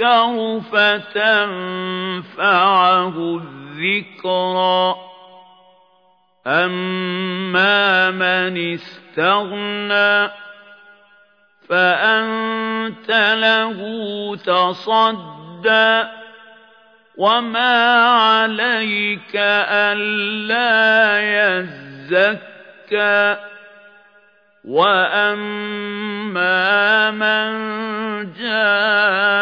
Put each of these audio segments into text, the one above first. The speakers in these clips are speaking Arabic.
يذكر فتنفعه الذكرى أما من استغنى فأنت له تصدى. وما عليك ألا يزكى. وأما من جاءك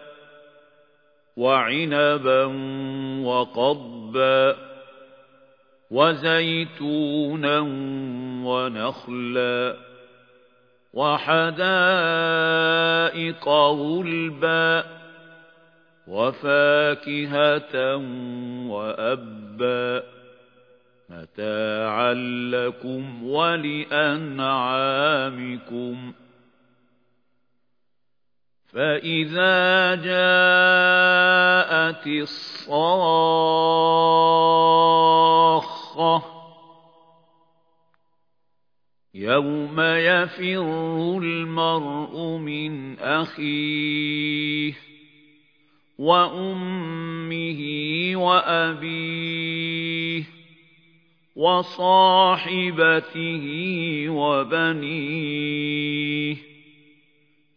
وعنبا وقضبا وزيتونا ونخلا وحدائق غلبا وفاكهة وأبا متاعا لكم ولأنعامكم فإذا جاءت الصاخة يوم يفر المرء من أخيه وأمه وأبيه وصاحبته وبنيه